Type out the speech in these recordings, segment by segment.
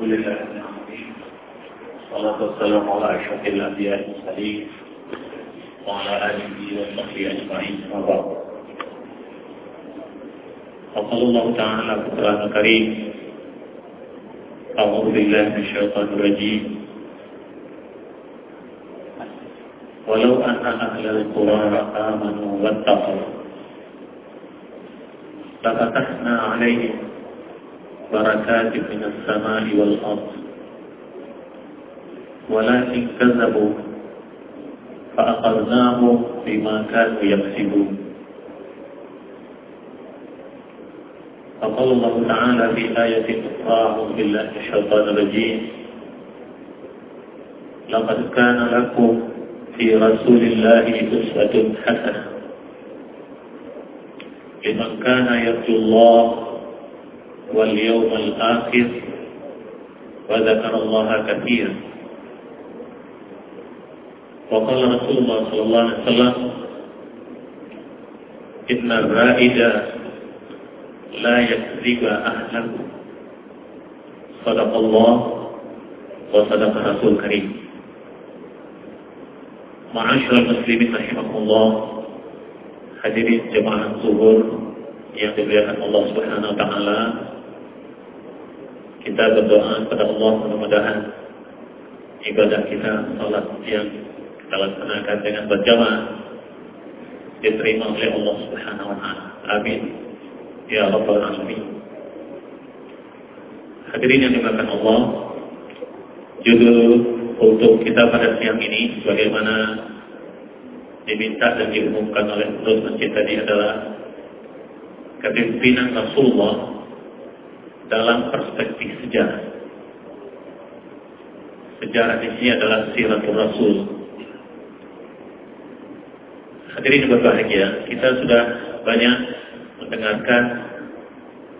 الحمد لله رب العالمين. والصلاة والسلام على أشرف الأنبياء والمرسلين وعلى آله وصحبه أجمعين أما بعد. وقال الله تعالى في القرآن الكريم أعوذ بالله من الشيطان الرجيم. ولو أن أهل القرى آمنوا واتقوا لفتحنا عليهم بركات من السماء والأرض. ولكن كذبوا فأخذناهم بما كانوا يكسبون. فقال الله تعالى في آية أخرى أعوذ بالله من الشيطان الرجيم. لقد كان لكم في رسول الله أسوة حسنة. لمن كان يرجو الله واليوم الآخر وذكر الله كثيرا وقال رسول الله صلى الله عليه وسلم إن الرائد لا يكذب أهله. صدق الله وصدق رسول كريم معاشر المسلمين رحمكم الله hadirin jemaah zuhur yang dimuliakan Allah Subhanahu wa taala kita berdoa kepada Allah mudah-mudahan ibadah kita salat yang kita laksanakan dengan berjamaah diterima oleh Allah Subhanahu wa taala. Amin. Ya rabbal alamin. Hadirin yang dimuliakan Allah, judul untuk kita pada siang ini sebagaimana diminta dan diumumkan oleh Rasul Masjid tadi adalah kepimpinan Rasulullah dalam perspektif sejarah. Sejarah di sini adalah siratul Rasul. Hadirin berbahagia, kita sudah banyak mendengarkan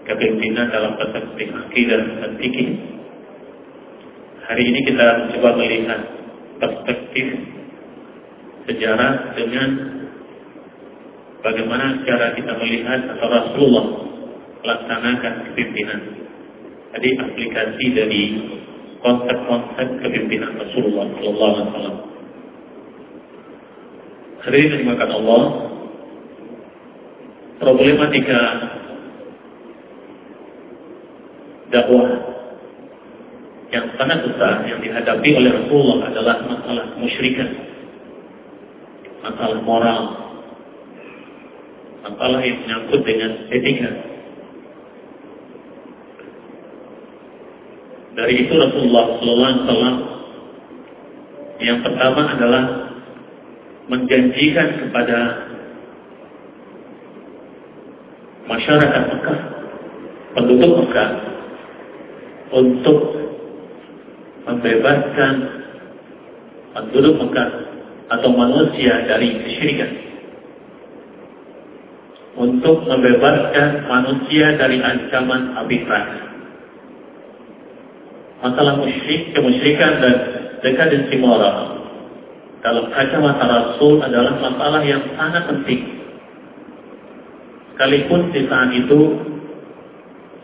kepimpinan dalam perspektif akidah dan fikih. Hari ini kita coba melihat perspektif sejarah dengan bagaimana cara kita melihat atau Rasulullah melaksanakan kepimpinan. Jadi aplikasi dari konsep-konsep kepimpinan Rasulullah Sallallahu Alaihi Wasallam. Hari ini Allah, problematika dakwah yang sangat besar yang dihadapi oleh Rasulullah adalah masalah musyrikan masalah moral, masalah yang menyangkut dengan etika. Dari itu Rasulullah SAW yang pertama adalah menjanjikan kepada masyarakat Mekah, penduduk Mekah, untuk membebaskan penduduk Mekah atau manusia dari kesyirikan untuk membebaskan manusia dari ancaman api neraka. Masalah musyrik, kemusyrikan dan dekadensi moral dalam kacamata Rasul adalah masalah yang sangat penting. Sekalipun di saat itu,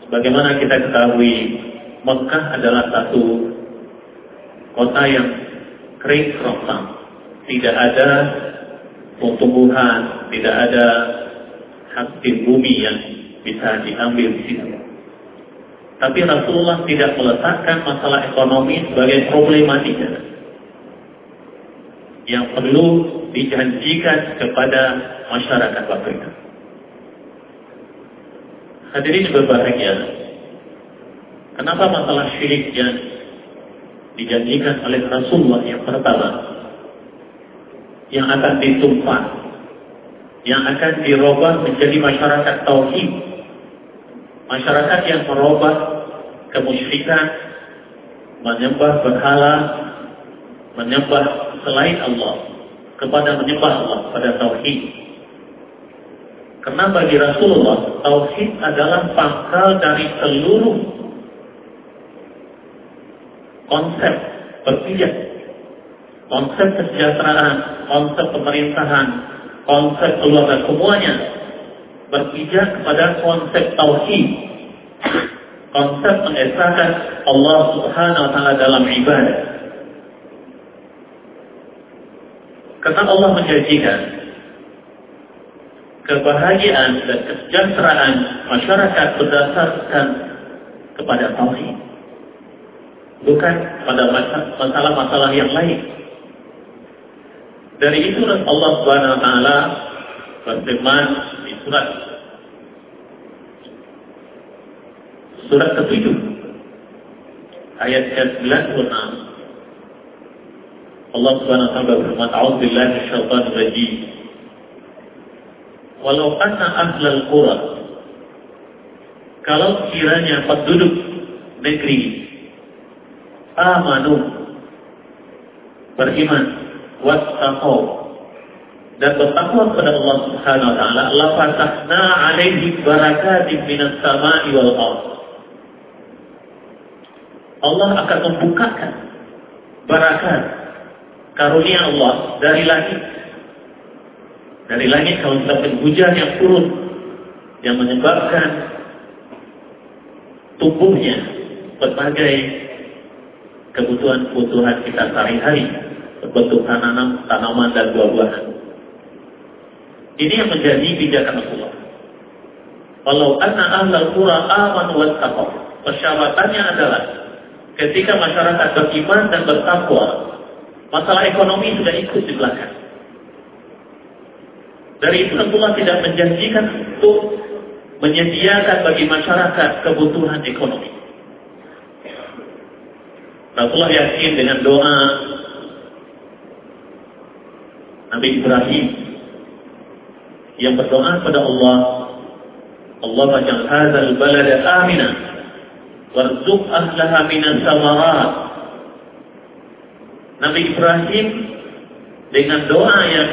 sebagaimana kita ketahui, Mekah adalah satu kota yang kering kerontang tidak ada tumbuhan, tidak ada hasil bumi yang bisa diambil di situ. Tapi Rasulullah tidak meletakkan masalah ekonomi sebagai problematika yang perlu dijanjikan kepada masyarakat waktu itu. Hadirin berbahagia. Kenapa masalah syirik yang dijanjikan oleh Rasulullah yang pertama yang akan ditumpah, yang akan dirubah menjadi masyarakat tauhid, masyarakat yang merubah kemusyrikan, menyembah berhala, menyembah selain Allah, kepada menyembah Allah pada tauhid. Karena bagi Rasulullah, tauhid adalah pangkal dari seluruh konsep berpijak konsep kesejahteraan, konsep pemerintahan, konsep keluarga semuanya berpijak kepada konsep tauhid, konsep mengesahkan Allah Subhanahu wa taala dalam ibadah. Karena Allah menjanjikan kebahagiaan dan kesejahteraan masyarakat berdasarkan kepada tauhid. Bukan pada masalah-masalah yang lain. Dari itu Allah Subhanahu wa taala berfirman surat. Surat ke-7 ayat ke-96 Allah Subhanahu wa taala berfirman A'udzu billahi minasyaitonir rajim Walau anna ahlal qura kalau kiranya penduduk negeri amanu beriman wattaqau dan bertakwa kepada Allah Subhanahu wa taala la fatahna alaihi barakatin minas sama'i wal ardh Allah akan membukakan barakat karunia Allah dari langit. Dari langit kalau kita hujan yang turun yang menyebabkan tumbuhnya berbagai kebutuhan-kebutuhan kita sehari-hari bentuk tanaman, tanaman dan buah-buahan. Ini yang menjadi pijakan Allah. Walau anna ahlal qura aman wa taqwa. Persyaratannya adalah ketika masyarakat beriman dan bertakwa, masalah ekonomi sudah ikut di belakang. Dari itu Rasulullah tidak menjanjikan untuk menyediakan bagi masyarakat kebutuhan ekonomi. Rasulullah yakin dengan doa Nabi Ibrahim yang berdoa kepada Allah, Allah bajang hadzal balada amina warzuq ahlaha minas samarat. Nabi Ibrahim dengan doa yang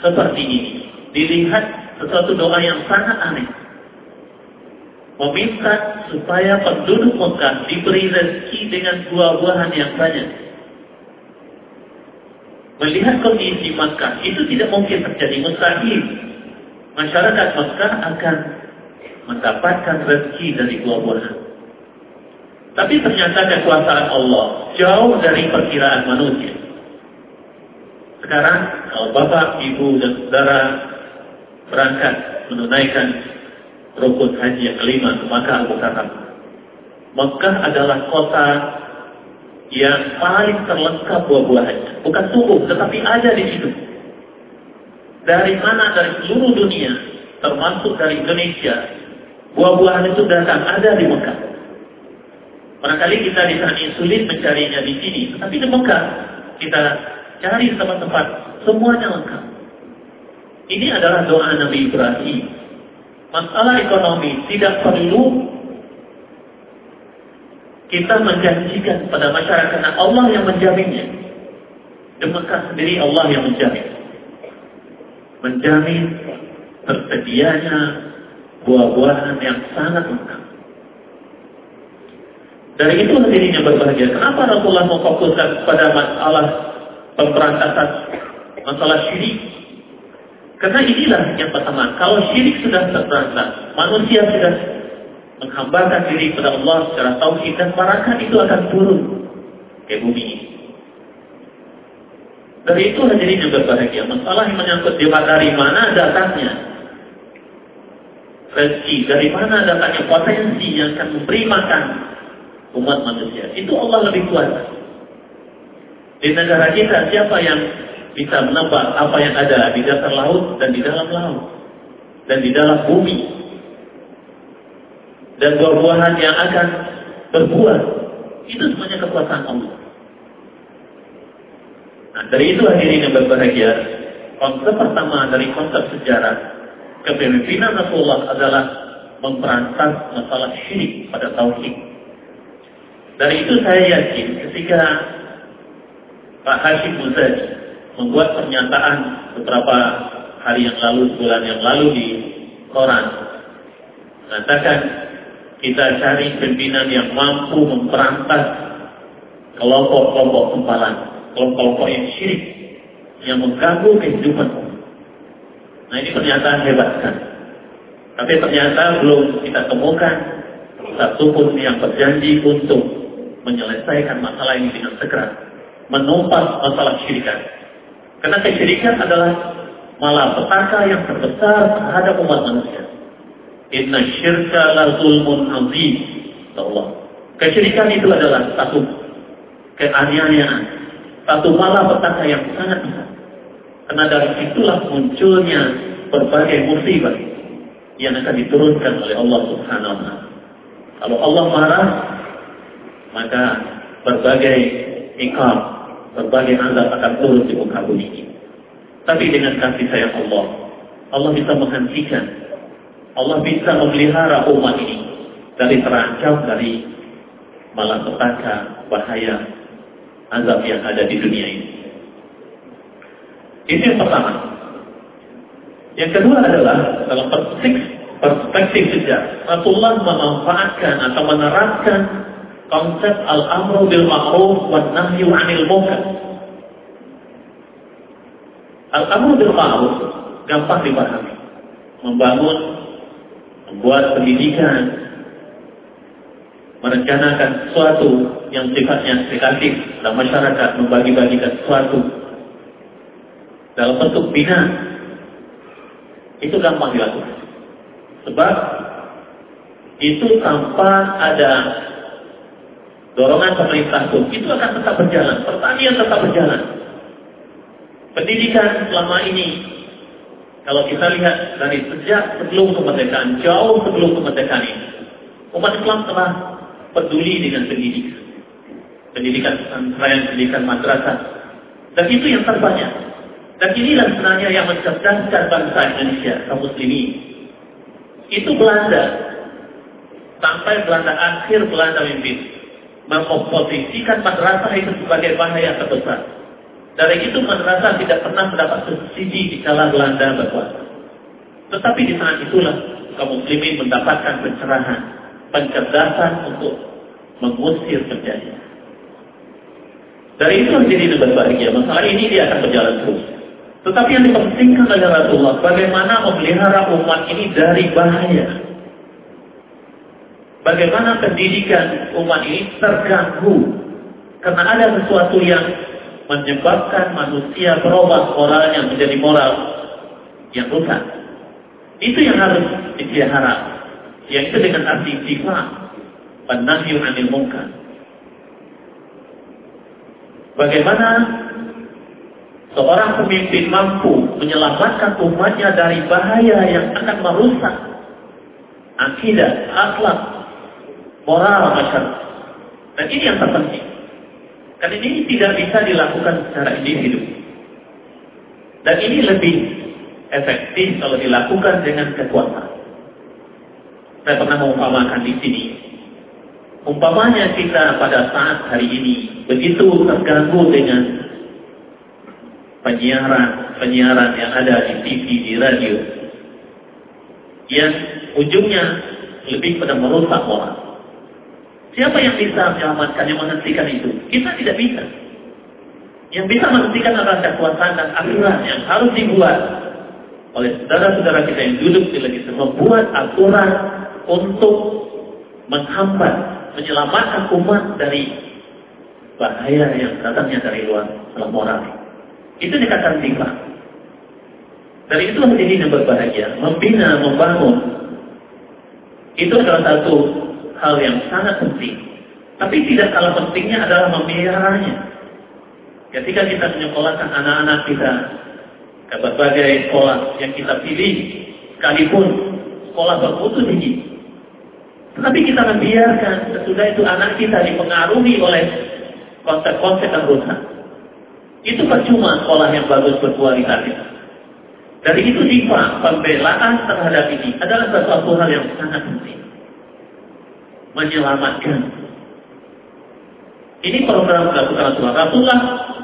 seperti ini dilihat sesuatu doa yang sangat aneh. Meminta supaya penduduk Mekah diberi rezeki dengan buah-buahan yang banyak. Melihat kondisi Mekah itu tidak mungkin terjadi mustahil. Masyarakat Mekah akan mendapatkan rezeki dari buah-buahan. Tapi ternyata kekuasaan Allah jauh dari perkiraan manusia. Sekarang kalau bapak, ibu, dan saudara berangkat menunaikan rukun haji yang kelima ke Makkah Al-Mukarram. Mekah adalah kota yang paling terlengkap buah-buahannya. Bukan tumbuh, tetapi ada di situ. Dari mana? Dari seluruh dunia, termasuk dari Indonesia, buah-buahan itu datang ada di Mekah. Barangkali kita di sana sulit mencarinya di sini, tetapi di Mekah kita cari tempat-tempat semuanya lengkap. Ini adalah doa Nabi Ibrahim. Masalah ekonomi tidak perlu kita menjanjikan pada masyarakat karena Allah yang menjaminnya. Di Mekah sendiri Allah yang menjamin. Menjamin tersedianya buah-buahan yang sangat lengkap. Dari itu dirinya berbahagia. Kenapa Rasulullah memfokuskan pada masalah pemberantasan masalah syirik? Karena inilah yang pertama. Kalau syirik sudah terberantas, manusia sudah menghambakan diri kepada Allah secara tauhid dan barakat itu akan turun ke bumi ini. Dari itu hadirin juga bahagia. Masalah yang menyangkut dewa dari mana datangnya rezeki, dari mana datangnya potensi yang akan memberi makan umat manusia. Itu Allah lebih kuat. Di negara kita siapa yang bisa menebak apa yang ada di dasar laut dan di dalam laut dan di dalam bumi dan buah-buahan yang akan berbuah itu semuanya kekuasaan Allah. Nah, dari itu hadirin yang berbahagia, konsep pertama dari konsep sejarah kepemimpinan Rasulullah adalah memperantas masalah syirik pada tauhid. Dari itu saya yakin ketika Pak Hashim Muzadi membuat pernyataan beberapa hari yang lalu, sebulan yang lalu di koran, mengatakan kita cari pimpinan yang mampu memperantas kelompok-kelompok kempalan, kelompok-kelompok yang syirik, yang mengganggu kehidupan. Nah ini pernyataan hebat kan. Tapi ternyata belum kita temukan satu pun yang berjanji untuk menyelesaikan masalah ini dengan segera. Menumpas masalah syirikan. Karena kesyirikan adalah malapetaka yang terbesar terhadap umat manusia. Inna syirka la zulmun azim. Allah. Kesyirikan itu adalah satu keaniayaan, satu malapetaka yang sangat besar. Karena dari itulah munculnya berbagai musibah yang akan diturunkan oleh Allah Subhanahu wa. Kalau Allah marah, maka berbagai ikab, berbagai azab akan turun di muka bumi ini. Tapi dengan kasih sayang Allah, Allah bisa menghentikan, Allah bisa memelihara umat ini dari terancam dari malapetaka, bahaya, azab yang ada di dunia ini. Ini yang pertama. Yang kedua adalah dalam perspektif, perspektif sejarah, Rasulullah memanfaatkan atau menerapkan konsep al-amru bil ma'ruf wa nahyu 'anil munkar. Al-amru bil ma'ruf gampang dipahami. Membangun, membuat pendidikan, merencanakan sesuatu yang sifatnya negatif dalam masyarakat, membagi-bagikan sesuatu dalam bentuk bina, itu gampang dilakukan. Sebab itu tanpa ada dorongan pemerintah pun, itu akan tetap berjalan. Pertanian tetap berjalan. Pendidikan selama ini, kalau kita lihat dari sejak sebelum kemerdekaan, jauh sebelum kemerdekaan ini, umat Islam telah peduli dengan pendidikan. Pendidikan pesantren, pendidikan madrasah. Dan itu yang terbanyak. Dan inilah sebenarnya yang mencerdaskan bangsa Indonesia, kaum muslimin. Itu Belanda. Sampai Belanda akhir Belanda memimpin memposisikan madrasah itu sebagai bahaya terbesar. Dari itu madrasah tidak pernah mendapat subsidi di kala Belanda berkuasa. Tetapi di saat itulah kaum muslimin mendapatkan pencerahan, pencerdasan untuk mengusir penjajah. Dari itu menjadi berbahagia. Masalah ini dia akan berjalan terus. Tetapi yang dipentingkan oleh Rasulullah, bagaimana memelihara umat ini dari bahaya. Bagaimana pendidikan umat ini terganggu karena ada sesuatu yang menyebabkan manusia berubah moralnya menjadi moral yang rusak. Itu yang harus dipelihara. Yang itu dengan arti sifat penahyu anil. Bagaimana seorang pemimpin mampu menyelamatkan umatnya dari bahaya yang akan merusak akidah, akhlak, moral masyarakat. Dan ini yang terpenting. Karena ini tidak bisa dilakukan secara individu. Dan ini lebih efektif kalau dilakukan dengan kekuatan. Saya pernah mengumpamakan di sini. Umpamanya kita pada saat hari ini begitu terganggu dengan penyiaran penyiaran yang ada di TV, di radio, yang ujungnya lebih pada merusak moral. Siapa yang bisa menyelamatkan, yang menghentikan itu? Kita tidak bisa. Yang bisa menghentikan adalah kekuasaan dan aturan yang harus dibuat oleh saudara-saudara kita yang duduk di legislatif membuat aturan untuk menghambat, menyelamatkan umat dari bahaya yang datangnya dari luar dalam moral. Itu dikatakan tiba. Dari itu menjadi yang berbahagia, membina, membangun. Itu adalah satu hal yang sangat penting. Tapi tidak kalah pentingnya adalah memeliharanya. Ketika kita menyekolahkan anak-anak kita ke berbagai sekolah yang kita pilih, sekalipun sekolah bermutu tinggi. Tetapi kita membiarkan sesudah itu anak kita dipengaruhi oleh konsep-konsep yang. Itu percuma sekolah yang bagus berkualitas. Dari itu sifat pembelaan terhadap ini adalah sesuatu hal yang sangat penting menyelamatkan. Ini program dilakukan Rasulullah. Rasulullah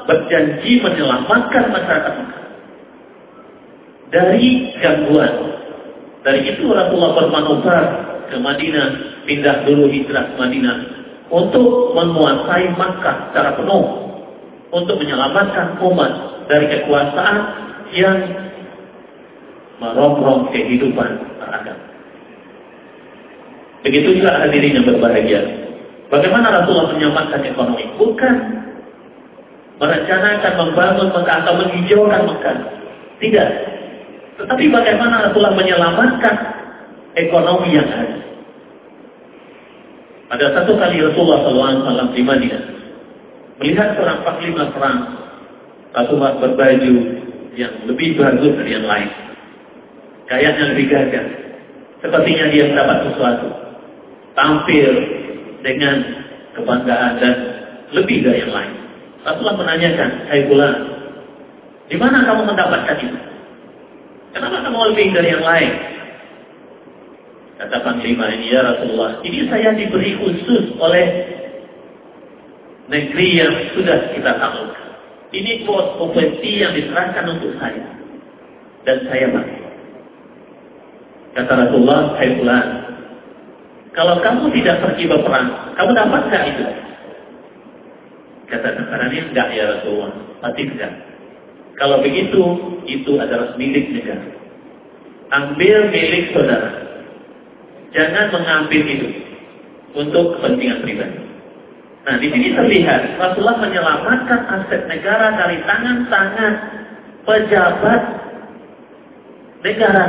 berjanji menyelamatkan masyarakat dari gangguan. Dari itu Rasulullah bermanuver ke Madinah, pindah dulu hijrah ke Madinah untuk menguasai Makkah secara penuh untuk menyelamatkan umat dari kekuasaan yang merongrong kehidupan beragama. Begitu juga hadirin yang berbahagia. Bagaimana Rasulullah menyelamatkan ekonomi? Bukan merencanakan, membangun Mekah atau menghijaukan Mekah. Tidak. Tetapi bagaimana Rasulullah menyelamatkan ekonomi yang ada. Ada satu kali Rasulullah SAW di Madinah melihat seorang panglima perang Rasulullah berbaju yang lebih bagus dari yang lain. Kayaknya lebih gagah. Sepertinya dia mendapat sesuatu. Tampil dengan kebanggaan dan lebih dari yang lain. Rasulullah menanyakan, Hai bulan, di mana kamu mendapatkan itu? Kenapa kamu lebih dari yang lain? Kata Panglima ini, ya Rasulullah, ini saya diberi khusus oleh negeri yang sudah kita taklukkan. Ini pos profesi yang diserahkan untuk saya. Dan saya pakai. Kata Rasulullah, hai fulan, kalau kamu tidak pergi berperang, kamu dapat itu? Kata ini enggak ya Rasulullah, pasti tidak. Kalau begitu, itu adalah milik negara. Ambil milik saudara. Jangan mengambil itu untuk kepentingan pribadi. Nah, di sini terlihat Rasulullah menyelamatkan aset negara dari tangan-tangan pejabat negara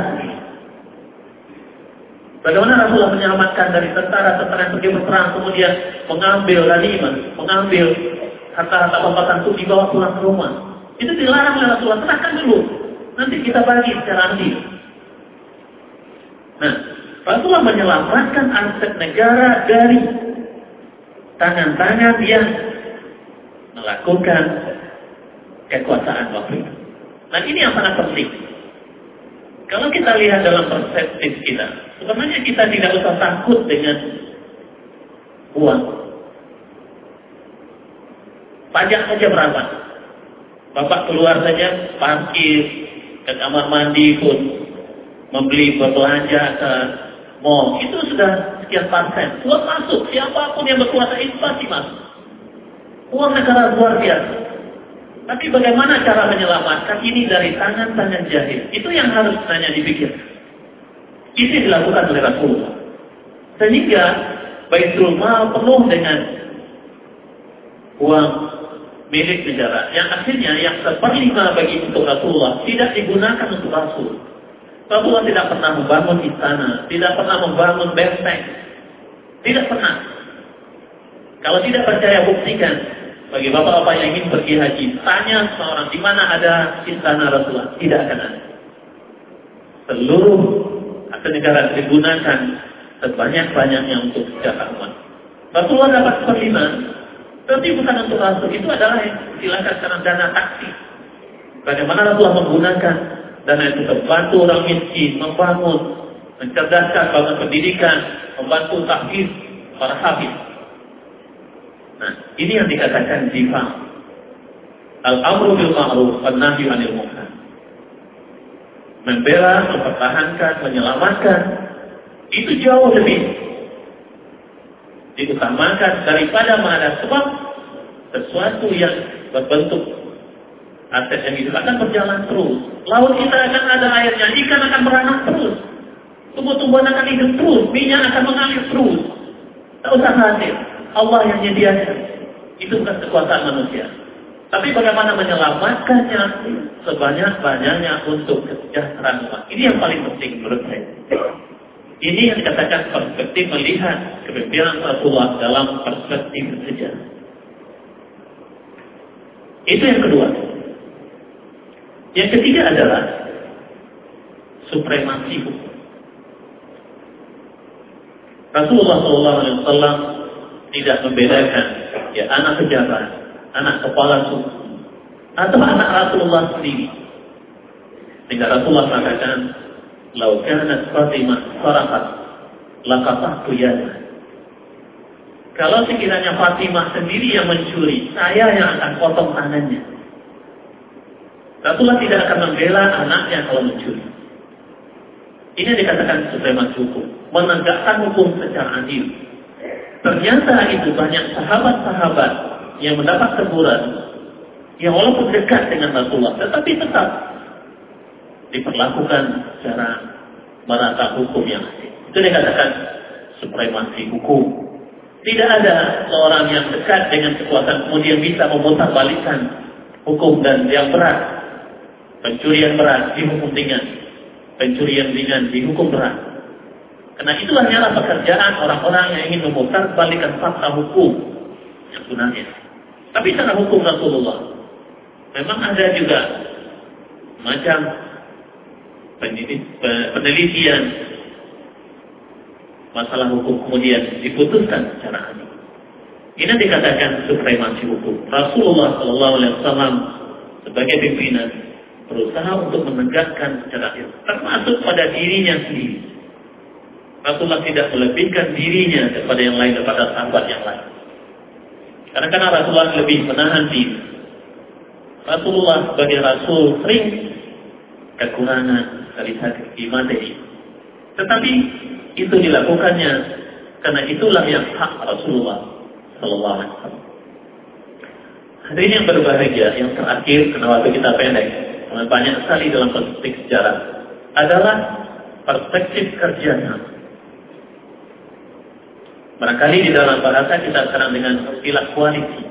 Bagaimana Rasulullah menyelamatkan dari tentara-tentara yang pergi berperang, kemudian mengambil ghanimah, mengambil harta-harta pembakaran itu dibawa pulang ke rumah. Itu dilarang oleh Rasulullah, serahkan dulu. Nanti kita bagi secara adil. Nah, Rasulullah menyelamatkan aset negara dari tangan-tangan yang melakukan kekuasaan waktu itu. Nah ini yang sangat penting. Kalau kita lihat dalam perspektif kita, sebenarnya kita tidak usah takut dengan uang. Pajak saja berapa? Bapak keluar saja, parkir, ke kamar mandi pun, membeli belanja ke mall, itu sudah sekian persen. Uang masuk, siapa pun yang berkuasa itu pasti masuk. Uang negara luar biasa. Tapi bagaimana cara menyelamatkan ini dari tangan-tangan jahil? Itu yang harus sebenarnya dipikir. Ini dilakukan oleh Rasulullah. Sehingga Baitul Mal penuh dengan uang milik negara. Yang akhirnya yang seperlima bagi untuk Rasulullah tidak digunakan untuk Rasul. Rasulullah tidak pernah membangun istana, tidak pernah membangun benteng. Tidak pernah. Kalau tidak percaya buktikan. Bagi bapak-bapak yang ingin pergi haji, tanya sama orang di mana ada istana Rasulullah. Tidak akan ada. Seluruh negara digunakan sebanyak-banyaknya untuk umat. Rasulullah dapat seperlima, tapi bukan untuk Rasul. Itu adalah silakan karena dana taksi. Bagaimana Rasulullah menggunakan dan itu membantu orang miskin, membangun, mencerdaskan bangun pendidikan, membantu tahfiz para hafiz. Nah, ini yang dikatakan jifa. Al-amru bil ma'ruf wan nahyu 'anil munkar. Membela, mempertahankan, menyelamatkan itu jauh lebih diutamakan daripada menghadap sebab sesuatu yang berbentuk yang hidup akan berjalan terus. Laut kita akan ada airnya, ikan akan beranak terus. Tumbuh-tumbuhan akan hidup terus, minyak akan mengalir terus. Tak usah khawatir. Allah yang menyediakan. Itu bukan kekuasaan manusia. Tapi bagaimana menyelamatkannya sebanyak-banyaknya untuk kesejahteraan umat. Ini yang paling penting menurut saya. Ini yang dikatakan perspektif melihat kepemimpinan Rasulullah dalam perspektif sejarah. Itu yang kedua. Yang ketiga adalah supremasi hukum. Rasulullah SAW tidak membedakan ya anak pejabat, anak kepala suku, atau anak Rasulullah sendiri. Sehingga Rasulullah mengatakan, "Lau kanat Fatimah sarakat, lakatahtu yada." Kalau sekiranya Fatimah sendiri yang mencuri, saya yang akan potong tangannya. Rasulullah tidak akan membela anaknya kalau mencuri. Ini dikatakan supremasi hukum. Menegakkan hukum secara adil. Ternyata itu banyak sahabat-sahabat yang mendapat teguran yang walaupun dekat dengan Rasulullah, tetapi tetap diperlakukan secara merata hukum yang adil. Itu dikatakan supremasi hukum. Tidak ada seorang yang dekat dengan kekuasaan kemudian bisa memutar balikan hukum dan yang berat. Pencurian berat dihukum ringan. Pencurian ringan dihukum berat. Karena itu hanyalah pekerjaan orang-orang yang ingin memutar balikan fakta hukum yang sebenarnya. Tapi secara hukum Rasulullah, memang ada juga macam penelitian masalah hukum kemudian diputuskan secara adil. Ini dikatakan supremasi hukum. Rasulullah Shallallahu Alaihi Wasallam sebagai pimpinan berusaha untuk menegakkan secara adil, termasuk pada dirinya sendiri. Rasulullah tidak melebihkan dirinya kepada yang lain daripada sahabat yang lain. Karena karena Rasulullah lebih menahan diri. Rasulullah sebagai Rasul sering kekurangan dari sakit materi. Tetapi itu dilakukannya karena itulah yang hak Rasulullah Sallallahu Alaihi Wasallam. Hadirin yang berbahagia, yang terakhir karena waktu kita pendek, banyak sekali dalam perspektif sejarah adalah perspektif kerjasama. Barangkali di dalam bahasa kita sekarang dengan istilah koalisi.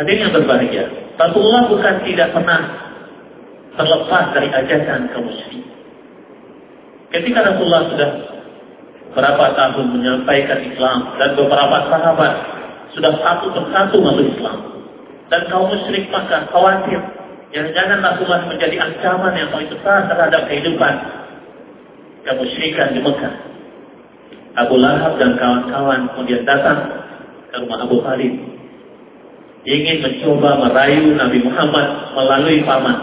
Hadirin yang berbahagia, Rasulullah bukan tidak pernah terlepas dari ajakan kaum muslim. Ketika Rasulullah sudah berapa tahun menyampaikan Islam dan beberapa sahabat sudah satu persatu masuk Islam dan kaum musyrik maka khawatir jangan-jangan Rasulullah menjadi ancaman yang paling besar terhadap kehidupan kemusyrikan di Mekah. Abu Lahab dan kawan-kawan kemudian datang ke rumah Abu Talib ingin mencoba merayu Nabi Muhammad melalui paman.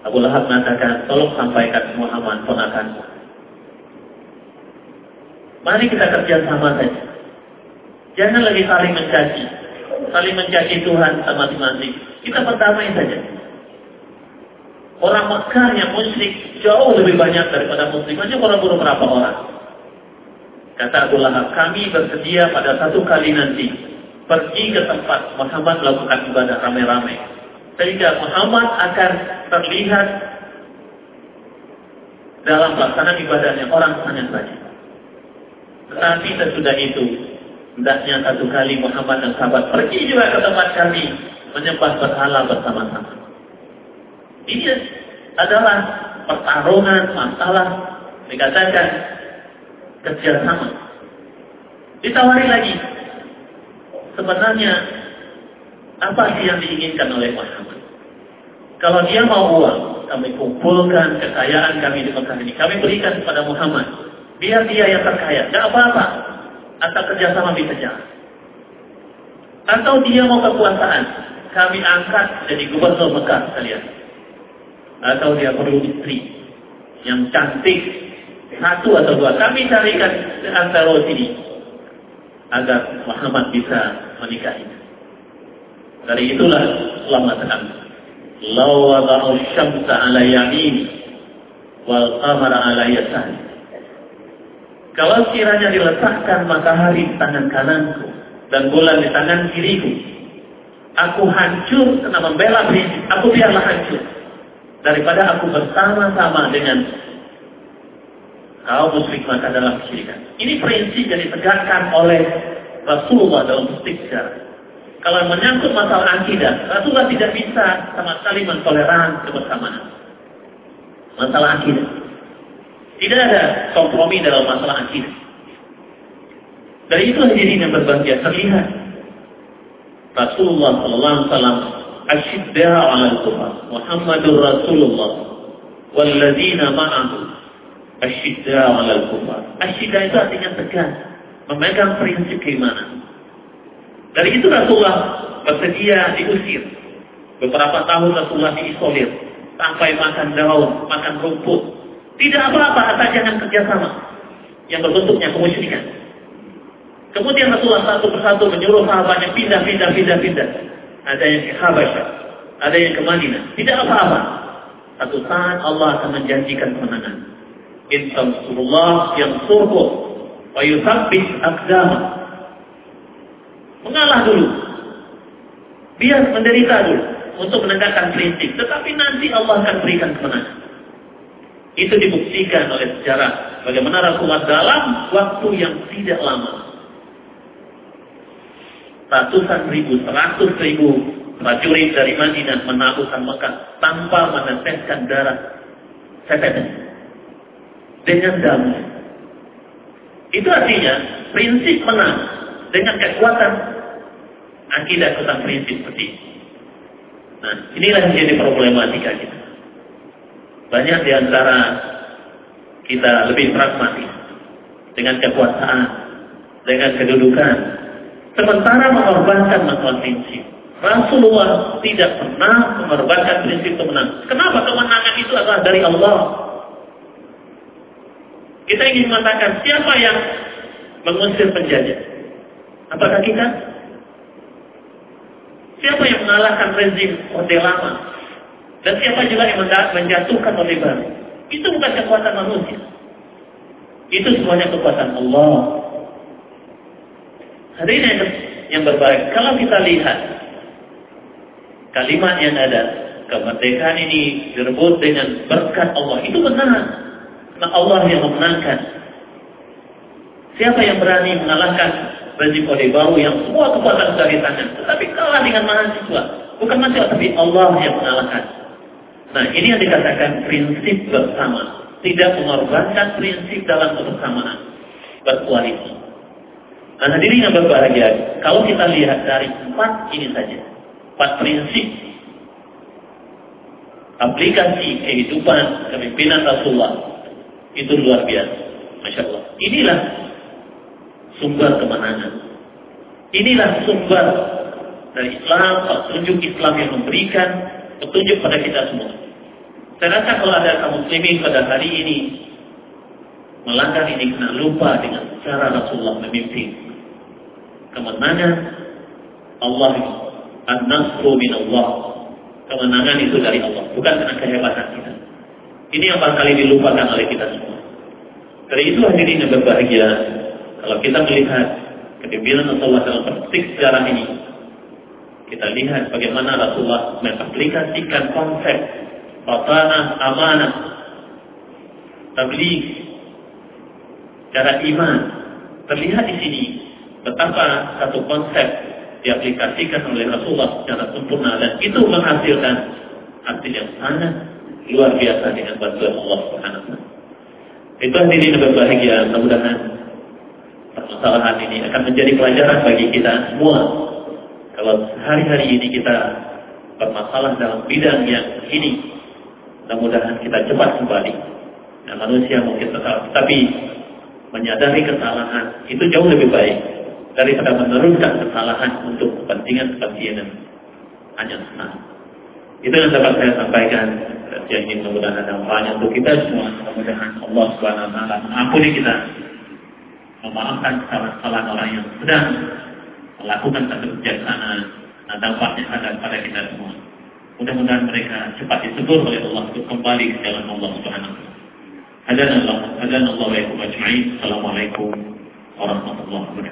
Abu Lahab mengatakan, tolong sampaikan Muhammad ponakan. Mari kita kerja sama saja. Jangan lagi saling mencaci. Saling mencaci Tuhan sama masing-masing. Kita berdamai saja. Orang Mekah yang musyrik jauh lebih banyak daripada muslim. Hanya orang beberapa orang. Kata Abu Lahab, kami bersedia pada satu kali nanti pergi ke tempat Muhammad melakukan ibadah ramai-ramai. Sehingga Muhammad akan terlihat dalam pelaksanaan ibadahnya orang hanya saja. Tetapi sesudah itu, hendaknya satu kali Muhammad dan sahabat pergi juga ke tempat kami menyembah berhala bersama-sama. Ini adalah pertarungan masalah dikatakan kerjasama. Ditawari lagi. Sebenarnya apa sih yang diinginkan oleh Muhammad? Kalau dia mau uang, kami kumpulkan kekayaan kami di Mekah ini. Kami berikan kepada Muhammad. Biar dia yang terkaya. Tidak apa-apa. Asal kerjasama bisa jalan. Atau dia mau kekuasaan. Kami angkat jadi gubernur Mekah sekalian atau dia perlu istri yang cantik satu atau dua kami carikan antara sini agar Muhammad bisa menikahi. Dari itulah Allah mengatakan, "Law wada'u syamsa 'ala yamin wal qamara 'ala yasari." Kalau kiranya diletakkan matahari di tangan kananku dan bulan di tangan kiriku, aku hancur karena membela prinsip. Aku biarlah hancur daripada aku bersama-sama dengan kaum musyrik maka dalam kesyirikan. Ini prinsip yang ditegakkan oleh Rasulullah dalam prinsip sejarah. Kalau menyangkut masalah akidah, Rasulullah tidak bisa sama sekali mentoleran kebersamaan. Masalah akidah. Tidak ada kompromi dalam masalah akidah. Dari itu hadirin yang berbahagia terlihat Rasulullah sallallahu alaihi wasallam ashiddaha 'ala al-kufar Muhammadur Rasulullah. Walladzina ma'ahu ashiddaha 'ala al-kufar ashiddaha itu artinya tegas memegang prinsip keimanan. Dari itu Rasulullah bersedia diusir. Beberapa tahun Rasulullah diisolir. Sampai makan daun, makan rumput. Tidak apa-apa asal jangan kerjasama. Yang berbentuknya kemusyrikan kemudian Rasulullah satu persatu menyuruh sahabatnya pindah, pindah, pindah, pindah ada yang ke Habasyah, ada yang ke Madinah. Tidak apa-apa. Satu saat Allah akan menjanjikan kemenangan. In tansurullah yang surhu wa yusabbih akdama. Mengalah dulu. Biar menderita dulu untuk menegakkan prinsip. Tetapi nanti Allah akan berikan kemenangan. Itu dibuktikan oleh sejarah bagaimana Rasulullah dalam waktu yang tidak lama. Ratusan ribu, seratus ribu prajurit dari Madinah menaklukkan Mekah tanpa meneteskan darah setetes dengan damai. Itu artinya prinsip menang dengan kekuatan akidah tentang prinsip seperti ini. Nah, inilah yang jadi problematika kita. Banyak di antara kita lebih pragmatis dengan kekuasaan, dengan kedudukan, sementara mengorbankan masalah prinsip. Rasulullah tidak pernah mengorbankan prinsip kemenangan. Kenapa kemenangan itu adalah dari Allah? Kita ingin mengatakan siapa yang mengusir penjajah? Apakah kita? Siapa yang mengalahkan rezim Orde Lama? Dan siapa juga yang menjatuhkan Orde Baru? Itu bukan kekuatan manusia. Itu semuanya kekuatan Allah. Hadirin yang, yang berbaik, kalau kita lihat kalimat yang ada, kemerdekaan ini direbut dengan berkat Allah, itu benar. Nah Allah yang memenangkan. Siapa yang berani mengalahkan rezim Orde Baru yang semua kekuatan dari tangan. Tetapi kalah dengan mahasiswa. Bukan mahasiswa, tapi Allah yang mengalahkan. Nah ini yang dikatakan prinsip bersama. Tidak mengorbankan prinsip dalam kebersamaan. Berkoalisi. Nah hadirin yang berbahagia, kalau kita lihat dari empat ini saja, empat prinsip aplikasi kehidupan kepemimpinan Rasulullah itu luar biasa. Masya Allah. Inilah sumber kemenangan. Inilah sumber dari Islam, petunjuk Islam yang memberikan petunjuk pada kita semua. Saya rasa kalau ada kaum muslimin pada hari ini melanggar ini kena lupa dengan cara Rasulullah memimpin. Kemenangan Allah An-Nasru min Allah. Kemenangan itu dari Allah, bukan karena kehebatan kita. Ini yang barangkali dilupakan oleh kita semua. Dari itu hadirin yang berbahagia, kalau kita melihat kepimpinan Rasulullah dalam praktik sejarah ini, kita lihat bagaimana Rasulullah mengaplikasikan konsep batanah amanah, tabligh, cara iman. Terlihat di sini betapa satu konsep diaplikasikan oleh Rasulullah secara sempurna dan itu menghasilkan hasil yang sangat luar biasa dengan bantuan Allah Subhanahu wa Itu hadirin berbahagia, mudah-mudahan permasalahan ini akan menjadi pelajaran bagi kita semua. Kalau hari-hari ini kita bermasalah dalam bidang yang ini, mudah-mudahan kita cepat kembali. Dan manusia mungkin tetap, tapi menyadari kesalahan itu jauh lebih baik daripada meneruskan kesalahan untuk kepentingan-kepentingan hanya senang. Itu yang dapat saya sampaikan yang ingin mudah-mudahan ada manfaatnya untuk kita semua. Mudah-mudahan Allah Subhanahu wa taala mengampuni kita. Memaafkan kesalahan-kesalahan orang yang sedang melakukan satu kebijaksanaan dan dampaknya ada pada kita semua. Mudah-mudahan mereka cepat ditegur oleh Allah untuk kembali ke jalan Allah Subhanahu wa taala. Hadan Allah, hadan Allah wa Assalamualaikum warahmatullahi wabarakatuh.